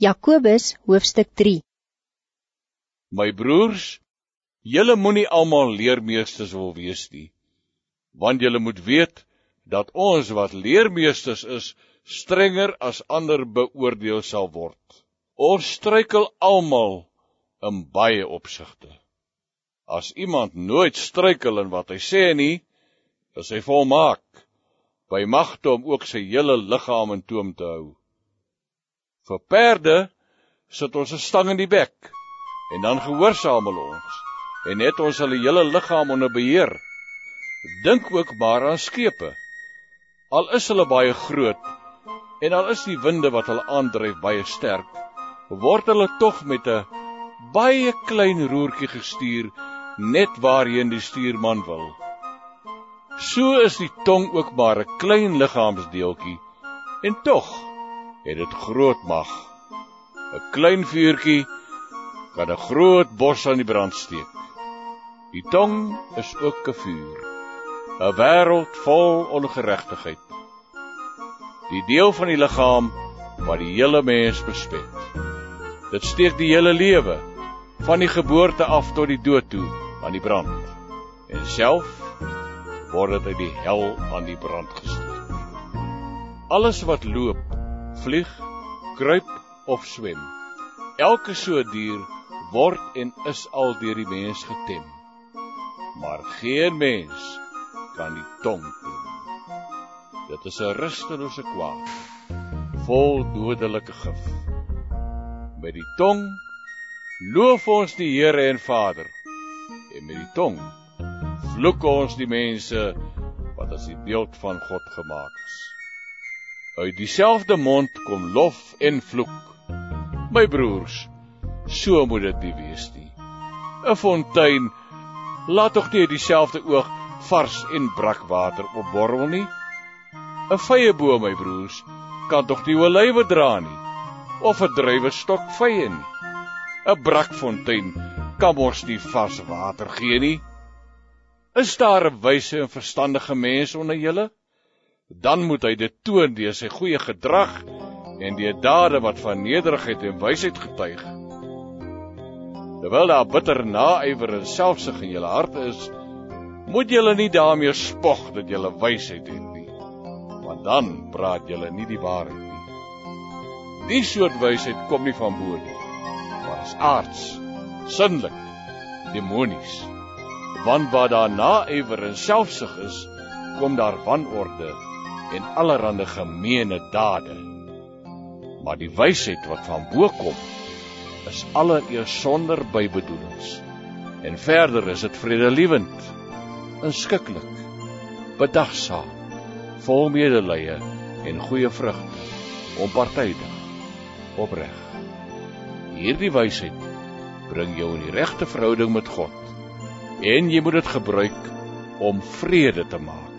Jakobus hoofstuk 3 My broers, julle moenie almal leermeesters wil wees nie, want julle moet weet dat ons wat leermeesters is, strenger as ander beoordeel sal word. Ons struikel almal in baie opsigte. As iemand nooit struikel in wat hy sê nie, is hy volmaak, by magte om ook sy hele liggaam in toom te hou. Vir perde sit ons 'n stang in die bek en dan gehoorsaam hulle ons en het ons hulle hele liggaam onder beheer. Dink ook maar aan skepe. Al is hulle baie groot en al is die winde wat hulle aandryf baie sterk, word hulle tog met 'n baie klein roertjie gestuur net waarheen die stuurman wil. So is die tong ook maar 'n klein liggaamsdeeltjie en tog het dit groot mag. 'n Klein vuurtjie kan 'n groot bos aan die brand steek. Die tong is ook 'n vuur. 'n Wêreld vol ongeregtigheid. Die deel van die liggaam wat die hele mens bespet. Dit steek die hele lewe van die geboorte af tot die dood toe aan die brand. En self word dit uit die hel aan die brand gestoot. Alles wat loop vlieg, kruip of swem. Elke so dier word en is al deur die mens getem. Maar geen mens kan die tong tem. Dit is 'n rustelose kwaad, vol dodelike gif. Met die tong loof ons die Here en Vader, en met die tong vloek ons die mense wat as die beeld van God gemaak is. Uit dieselfde mond kom lof en vloek. My broers, so moet dit nie wees nie. 'n Fontein laat tog nie dieselfde oog vars en brakwater opborrel nie. 'n Vye boom, my broers, kan tog nie olywe dra nie of 'n druiwestok vye nie. 'n Brakfontein kan mos nie vars water gee nie. Is daar 'n wyse en verstandige mens onder julle? Dan moet hy dit toon deur sy goeie gedrag en deur dade wat van nederigheid en wysheid getuig. Terwyl daar bitter naaiwer en selfsug in julle harte is, moet julle nie daarmee spog dat julle wysheid het nie, want dan praat julle nie die waarheid nie. Die soort wysheid kom nie van bo nie, maar is aards, sinnelik, demonies. Want waar daar naaiwer en selfsug is, kom daar wanorde en allerlei gemeene dade. Maar die wysheid wat van bo kom, is allereers sonder bybedoelings. En verder is dit vredelewend, inskikkelik, bedagsaam, vol medelee en goeie vrugte, onpartydig, opreg. Hierdie wysheid bring jou in die regte verhouding met God en jy moet dit gebruik om vrede te maak